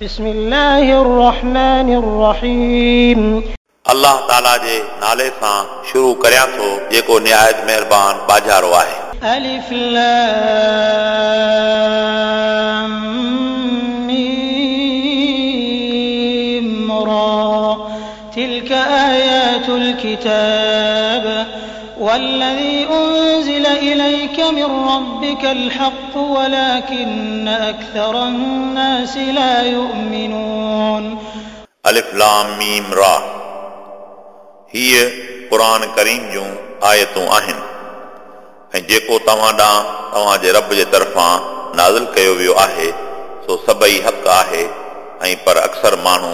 بسم الله الرحمن الرحيم الله تعالى جي نالي سان شروع ڪريان ٿو جيڪو نهايت مهربان ٻاجهارو آهي الف لام ميم را تلك آيات الكتاب والذي أنزل إليك من ربك الحق ولكن أكثر الناس لا يؤمنون अलिफ लाम मीम रा हीअ क़ुर करीम जूं आयतूं आहिनि ऐं जेको तव्हां ॾांहुं तव्हांजे रब जे तरफ़ां नाज़िल कयो वियो आहे सो सभई हक़ आहे ऐं पर अक्सर माण्हू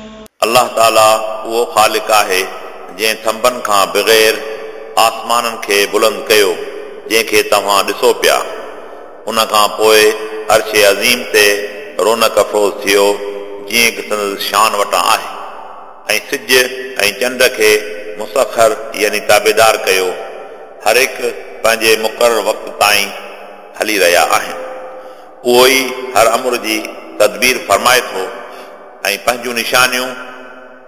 الله تعاليٰ اهو خالق آهي جنهن ٿنڀن کان بغير آسمانن کي بلند ڪيو جنهن کي توهان ڏسو پيا. ان کان پوءِ عرش عظيم تي رونق افروز ٿيو جيئن سندس شان وٽان آهي. ۽ سج ۽ چنڊ کي مسخر يعني تابعدار ڪيو. هر هڪ پنهنجي مقرر وقت تائين هلي رهيا آهن. اهو ئي هر امر جي تدبير فرمائي ٿو ۽ پنهنجون نشانيون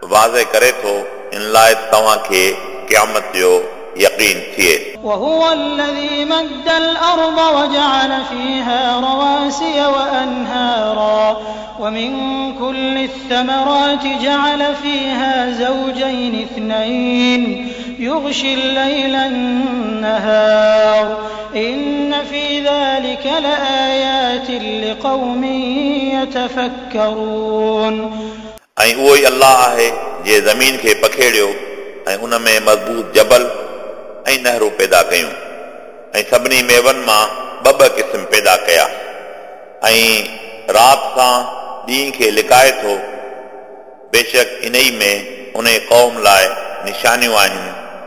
واضح ڪري ٿو ان لاءِ ته توهان کي قيامت جو يقين ٿئي وهو الذي مد الأرض وجعل فيها رواسي وأنهارا ومن كل الثمرات جعل فيها زوجين اثنين يغشي الليل النهار إن في ذلك لآيات لقوم يتفكرون ۽ اهو ئي الله آهي جنهن زمين کي پکيڙيو ۽ ان ۾ مضبوط جبل ۽ نهرون پيدا ڪيون. ۽ سڀني ميون مان ٻه ٻه قسم پيدا ڪيا. ۽ رات سان ڏينهن کي لڪائي ٿو بيشڪ ان ئي ۾ ان قوم لاءِ نشانيون آهن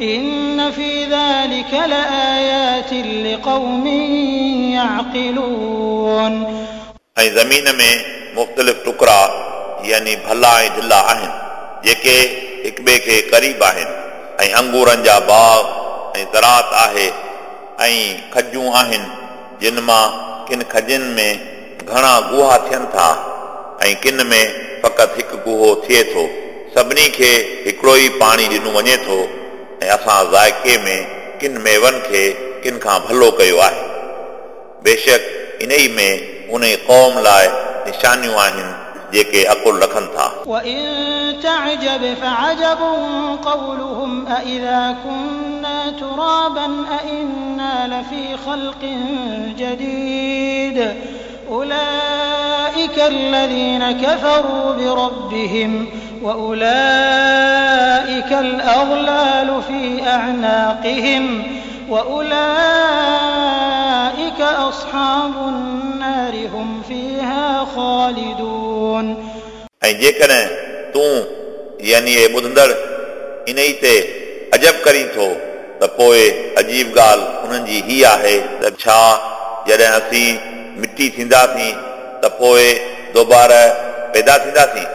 إن في ذلك لآيات لقوم يعقلون ऐं ज़मीन में मुख़्तलिफ़ टुकड़ा यानी भला ऐं ढिला आहिनि जेके हिक ॿिए खे क़रीब आहिनि ऐं अंगूरनि जा बाग ऐं ज़रात आहे ऐं खजूं आहिनि जिन मां किन खजनि में घणा गुहा थियनि था ऐं किन में फ़क़ति हिकु गुहो थिए थो सभिनी खे हिकिड़ो ई पाणी ॾिनो वञे थो ऐं असां ज़ाइके में किन मेवनि खे किन खां भलो कयो आहे बेशक इन ई में उन क़ौम लाइ निशानियूं आहिनि जेके अकुल रखनि था وإن تعجب فعجب قولهم أإذا كنا ترابا أإنا لفي خلق جديد أولئك الذين كفروا بربهم وأولئك الأغلال في أعناقهم وأولئك أصحاب النار هم فيها خالدون ऐं जेकॾहिं तूं यानी हे ॿुधंदड़ इन ई ते अजब करी थो त पोइ अजीब ॻाल्हि उन्हनि जी ही आहे त छा जॾहिं असीं मिटी थींदासीं त पोइ दोबारा पैदा थींदासीं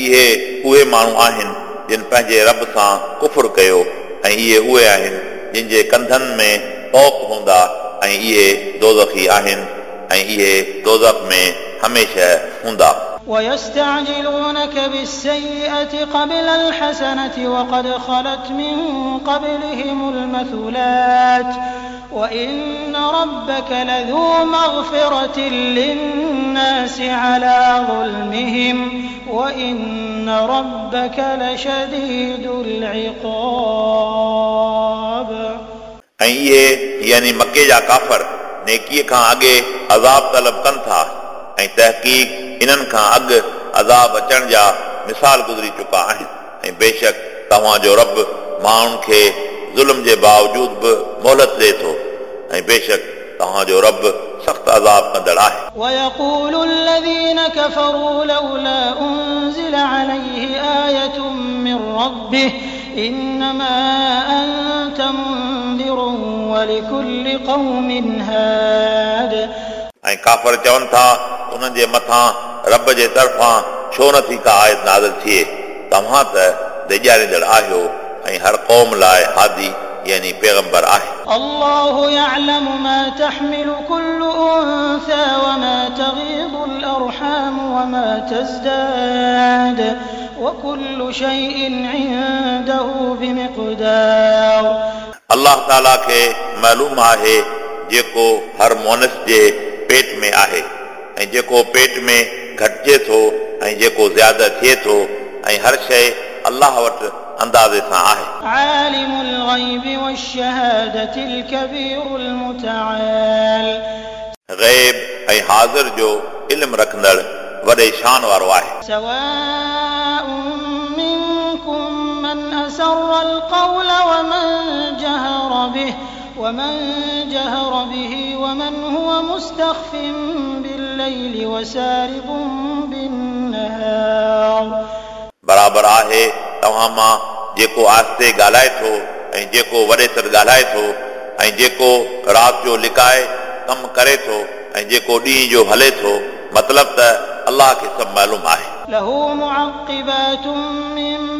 اهي اهي ماڻهو آهن جن پنهنجي رب سان ڪفر ڪيو ۽ اهي اهي آهن جن جي ڪنڌن ۾ طوق هوندا ۽ اهي دوزخي آهن ۽ اهي دوزخ ۾ هميشه هوندا ويستعجلونك بالسيئة قبل الحسنة وقد خلت من قبلهم المثلات وإن ربك لذو مغفرة للناس على ظلمهم وإن ربك لشديد العقاب ऐं इहे यानी मके जा काफ़र नेकीअ खां अॻे अज़ाब तलब कनि था ऐं तहक़ीक़ इन्हनि खां अॻु अज़ाब अचण जा मिसाल गुज़री चुका आहिनि ऐं बेशक तव्हांजो रब माण्हुनि खे ज़ुल्म जे बावजूद बि मोहलत ॾिए थो ऐं बेशक तव्हांजो रब सख़्तु अज़ाब कंदड़ आहे ويقول الذين كفروا لولا أنزل عليه آية من ربه إنما أنت منذر ولكل قوم هاد ऐं काफ़र चवनि था उन्हनि जे मथां रब जे तरफ़ां छो नथी का आयत नाज़िल थिए तव्हां त ॾेॼारींदड़ आहियो ऐं हर क़ौम लाइ हादी यानी पैगंबर आहे الله يعلم ما تحمل كل أنثى وما تغيض الأرحام وما تزداد وكل شيء عنده بمقدار अलाह ताला खे मालूम आहे जेको हर मोनस जे पेट में आहे ऐं जेको पेट में घटिजे थो ऐं जेको ज़्यादा थिए थो ऐं हर शइ अलाह वटि अंदाज़े सां आहे عالم الغيب والشهادة الكبير المتعال ग़ैब ऐं हाज़िर जो इल्मु रखंदड़ वॾे शान वारो आहे سواء منكم من أسر القول ومن جهر به ومن جهر به ومن هو مستخف بالليل وسارب بالنهار बराबरि आहे तव्हां मां जेको आस्ते ॻाल्हाए थो ऐं जेको वॾे सर ॻाल्हाए थो ऐं जेको राति जो लिकाए कमु करे थो ऐं जेको ॾींहं जो हले थो मतिलबु त अलाह खे सभु मालूम आहे له معقبات من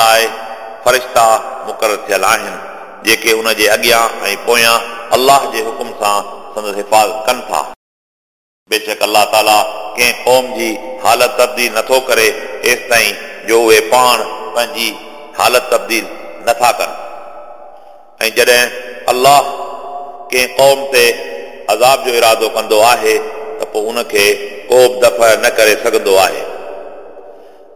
لاءِ فرشتا مقرر ٿيل آهن جيڪي ان جي اڳيان ۽ پويان الله جي حڪم سان سندس حفاظت ڪن ٿا. بيشڪ الله تعاليٰ ڪنهن قوم جي حالت تبديل نٿو ڪري ايستائين جو اهي پاڻ پنهنجي حالت تبديل نٿا ڪن. ۽ جڏهن الله ڪنهن قوم تي عذاب جو ارادو ڪندو آهي ته پوءِ ان کي ڪو به دفع نه ڪري سگهندو آهي.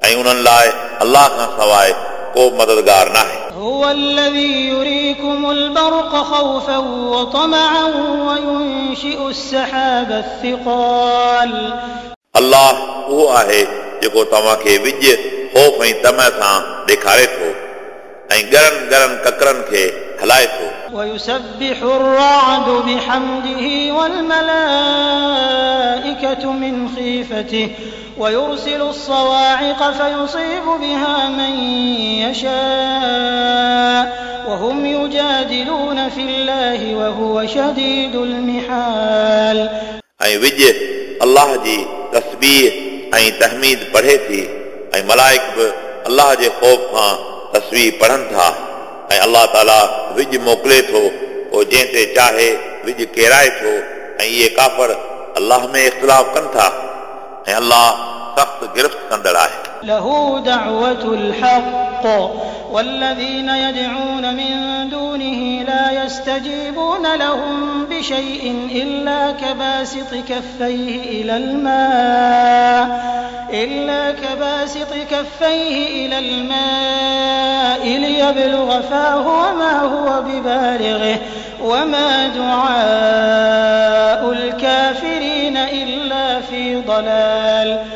۽ انهن لاءِ الله کان سواءِ ڪو مددگار ناهي۔ هو الذي يريكم البرق خوفا وطمعا وينشئ السحاب الثقال. الله اهو جيڪو توهان کي وڄ خوف ۽ طمع سان ڏيکاري ٿو ۽ ڳرن ڳرن ڪڪرن کي هلائي ٿو ويسبح الرعد بحمده والملائكة من خيفته. ويرسل الصواعق فيصيب بها من يشاء وهم يجادلون في الله وهو شديد المحال ऐं विझ अलाह जी तस्बीह ऐं तहमीद पढ़े थी ऐं मलाइक बि अलाह जे ख़ौफ़ खां तस्वीर पढ़नि था ऐं अलाह ताला विझ मोकिले थो पोइ जंहिं ते चाहे विझ केराए थो ऐं इहे काफ़र अलाह में इख़्तिलाफ़ कनि था ऐं अलाह سخت گرفت کندڑ آهي. له دعوة الحق والذين يدعون من دونه لا يستجيبون لهم بشيء إلا كباسط كفيه إلى الماء إلا كباسط كفيه إلى الماء ليبلغ فاه وما هو ببالغه وما دعاء الكافرين إلا في ضلال.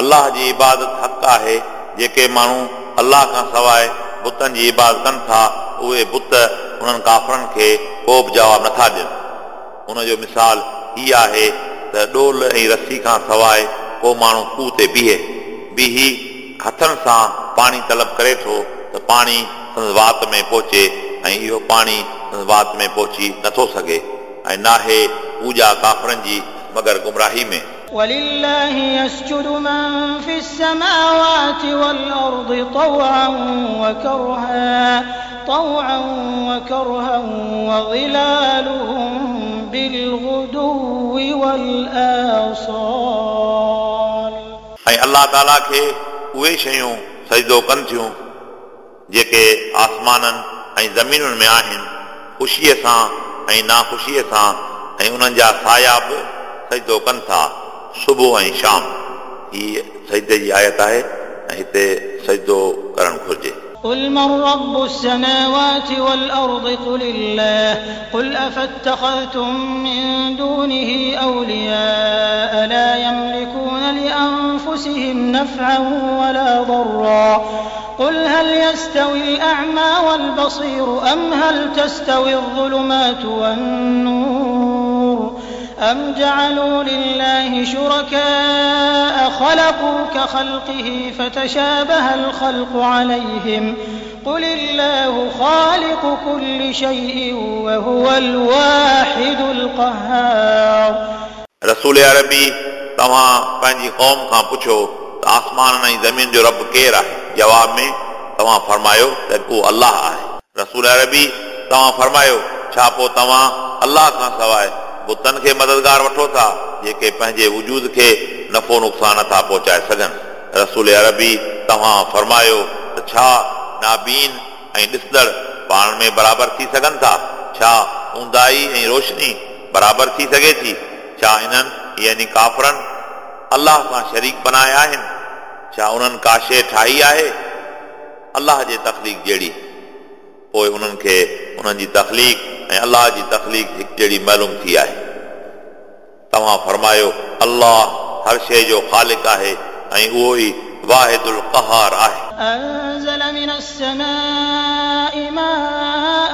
الله جي عبادت حق آهي جيڪي ماڻهو الله کان سواءِ بتن جي عبادت ڪن ٿا اهي بت انهن ڪافرن کي ڪو به جواب نٿا ڏين. ان جو مثال هيءَ آهي ته ڊول ۽ رسي کان سواءِ ڪو ماڻهو کوهه تي بيهي. بيهي هٿن سان پاڻي طلب ڪري ٿو ته پاڻي وات ۾ پهچي ۽ اهو پاڻي وات ۾ پهچي نٿو سگهي. ۽ ناهي پوڄا ڪافرن جي مگر گمراهي ۾ ولله يسجد من في السماوات والأرض طوعا وكرها طوعا وكرها وظلالهم بالغدو والآصال ऐं अलाह ताला खे उहे शयूं सजदो कनि थियूं जेके आसमाननि ऐं ज़मीनुनि में आहिनि ख़ुशीअ सां ऐं नाख़ुशीअ सां ऐं उन्हनि जा साया बि सजदो कनि था सुबुह ऐं शाम हीअ सजदे जी आयत आहे ऐं हिते सजदो करणु घुरिजे قل من رب السماوات والأرض قل الله قل أفاتخذتم من دونه أولياء لا يملكون لأنفسهم نفعا ولا ضرا قل هل يستوي الأعمى والبصير أم هل تستوي الظلمات والنور أم جعلوا لله شركاء خلقوا كخلقه فتشابه الخلق عليهم قل الله خالق كل شيء وهو الواحد القهار रसूल अरबी तव्हां पंहिंजी क़ौम खां पुछो त आसमान ऐं ज़मीन जो रब केरु आहे जवाब में तव्हां फरमायो त को अलाह आहे रसूल अरबी तव्हां फरमायो छा पोइ तव्हां अलाह खां सवाइ بتن کي مددگار وٺو ٿا جيڪي پنهنجي وجود کي نفعو نقصان نٿا پهچائي سگهن. رسول عربي توهان فرمايو ته ڇا نابين ۽ ڏسندڙ پاڻ ۾ برابر ٿي سگهن ٿا؟ ڇا اوندائي ۽ روشني برابر ٿي سگهي ٿي؟ ڇا انهن يعني ڪافرن الله سان شريڪ بنايا آهن؟ ڇا انهن ڪا شيءِ ٺاهي آهي؟ الله جي تخليق جهڙي. پوءِ انهن کي انهن جي تڪليف ऐं अलाह जी तकलीफ़ हिकु जहिड़ी मालूम थी आहे तव्हां फरमायो अलाह हर शइ जो ख़ालिक आहे ऐं उहो ई वाहिदुल क़हार आहे أنزل من السماء ماء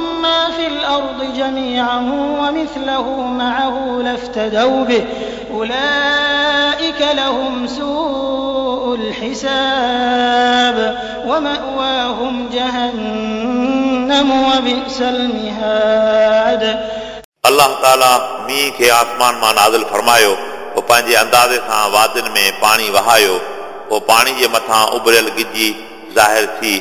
ما في الأرض جميعا ومثله معه لافتدوا به أولئك لهم سوء الحساب ومأواهم جهنم وبئس المهاد अलाह ताला मींहं खे आसमान मां नाज़िल फरमायो पोइ पंहिंजे अंदाज़े सां वादियुनि में पाणी वहायो पोइ पाणी जे मथां उभरियल गिजी ज़ाहिर थी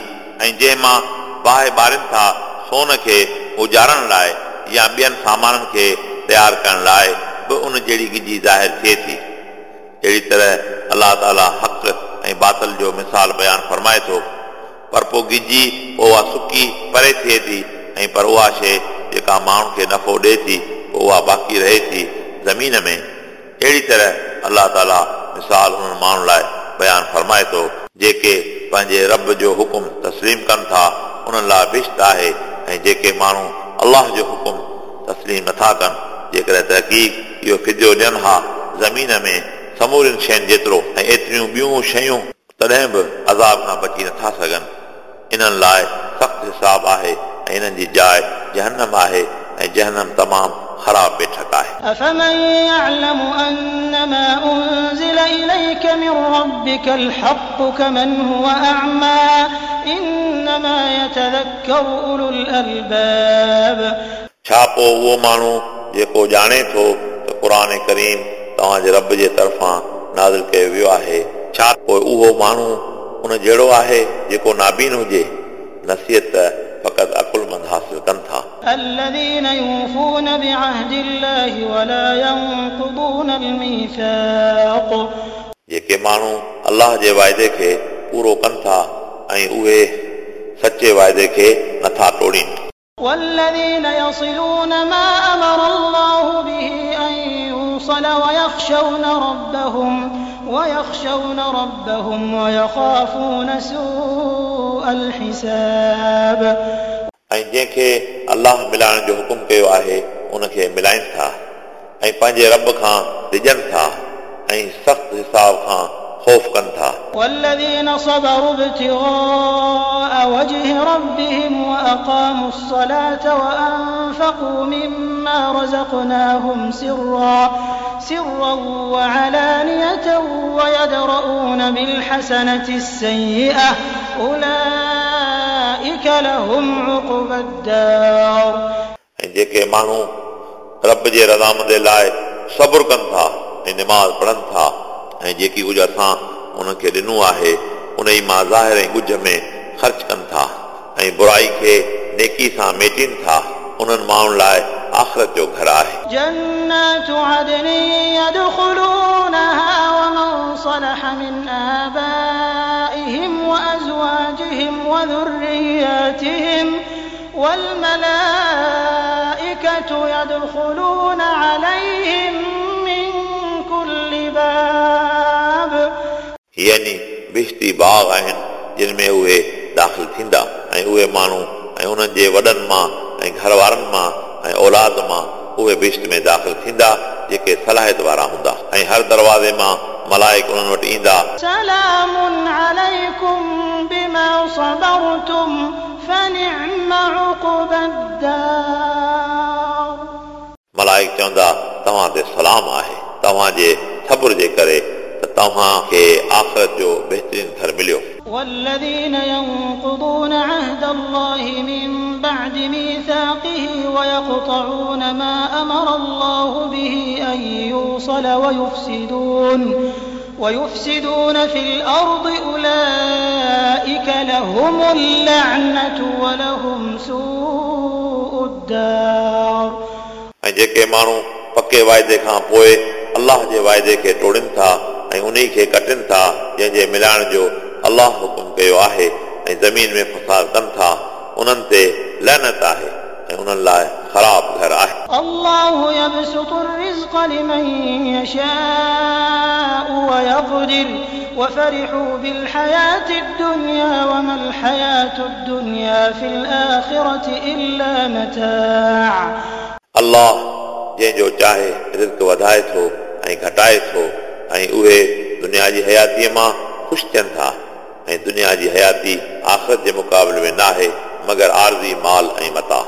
ऐं जंहिं मां बाहि ॿारनि था سون کي اجارڻ لاءِ يا ٻين سامانن کي تيار ڪرڻ لاءِ به ان جهڙي گجي ظاهر ٿئي ٿي. اهڙي طرح الله تعاليٰ حق ۽ باطل جو مثال بيان فرمائي ٿو. پر پوءِ گجي اها سڪي پري ٿئي ٿي ۽ پر اها شيءِ جيڪا ماڻهن کي نفعو ڏئي ٿي اها باقي رهي ٿي زمين ۾. اهڙي طرح الله تعاليٰ مثال انهن ماڻهن لاءِ بيان فرمائي ٿو جيڪي پنهنجي رب جو حڪم تسليم ڪن ٿا انهن لاءِ بهشت آهي ۽ جيڪي ماڻهو الله جو حڪم تسليم نٿا ڪن جيڪڏهن تحقيق اهو فديو ڏين ها زمين ۾ سمورين شين جيترو ۽ ايتريون ٻيون شيون تڏهن به عذاب کان بچي نٿا سگهن. انهن لاءِ سخت حساب آهي ۽ انهن جي جاءِ جهنم آهي ۽ جهنم تمام خراب بيٺڪ آهي أفمن يعلم أنما أنزل إليك من ربك الحق كمن هو أعمى إنما يتذكر أولو الألباب छा पोइ उहो माण्हू जेको ॼाणे थो त क़ुर करीम तव्हांजे रब जे तरफ़ां नाज़िल कयो वियो आहे छा पोइ उहो माण्हू उन जहिड़ो आहे जेको नाबीन हुजे नसीहत फ़क़ति अकुलमंद हासिल कनि था الذين يوفون بعهد الله ولا ينقضون الميثاق जेके माण्हू अलाह जे वाइदे खे पूरो कनि था ऐं उहे सचे वाइदे खे नथा टोड़ीनि والذين يصلون ما أمر الله به أن يوصل ويخشون ربهم ويخشون ربهم ويخافون سوء الحساب ऐं जंहिंखे अलाह मिलाइण जो हुकुम कयो आहे उनखे मिलाइनि था ऐं पंहिंजे रब खां डिॼनि था ऐं सख़्तु हिसाब खां ख़ौफ़ कनि था والذين صبروا ابتغاء وجه ربهم وأقاموا الصلاة وأنفقوا مما رزقناهم سرا سرا وعلانية ويدرؤون بالحسنة السيئة أولئك لهم عقبى الدار ऐं जेके माण्हू रब जे रज़ामंदे लाइ सब्र कनि था ऐं निमाज़ पढ़नि था ऐं जेकी कुझु असां उनखे ॾिनो आहे उन ई मां ज़ाहिर ऐं ॻुझ में ख़र्च कनि था ऐं बुराई खे नेकी सां मेटीनि था उन्हनि माण्हुनि लाइ आख़िरत जो घर आहे جنات وأزواجهم وذرياتهم والملائكة يدخلون عليهم من كل باب यानी बिश्ती बाग आहिनि जिन में उहे दाख़िल थींदा ऐं उहे माण्हू ऐं उन्हनि जे वॾनि मां ऐं घर वारनि मां ऐं औलाद मां उहे बिश्त में दाख़िल थींदा जेके सलाहियत वारा हूंदा ऐं हर दरवाज़े मां ملائک انہن وٽ ايندا سلام عليكم بما صبرتم فنعم عقب الدار۔ ملائڪ چوندا توهان تي سلام آهي توهان جي صبر جي ڪري توهان کي آخرت جو بهترين گھر مليو والذين ينقضون عهد الله من بعد ميثاقه ويقطعون ما أمر الله به أن يوصل ويفسدون ويفسدون في الأرض أولئك لهم اللعنة ولهم سوء الدار ऐं जेके माण्हू पके वाइदे खां पोइ अलाह जे वाइदे खे टोड़नि था ऐं उन खे कटनि था जंहिंजे मिलाइण जो अलाह हुकुम कयो आहे ऐं ज़मीन में फसाद कनि था उन्हनि ते लहनत आहे ऐं उन्हनि लाइ ख़राब घर आहे الله يبسط الرزق لمن يشاء ويقدر وفرحوا بالحياة الدنيا وما الحياة الدنيا في الآخرة إلا متاع अलाह जंहिंजो चाहे रिज़्क वधाए थो ऐं घटाए थो ऐं उहे दुनिया जी हयातीअ मां ख़ुशि थियनि था ऐं दुनिया जी हयाती आख़िरत जे मुक़ाबले में नाहे मगर مگر عارضی مال متا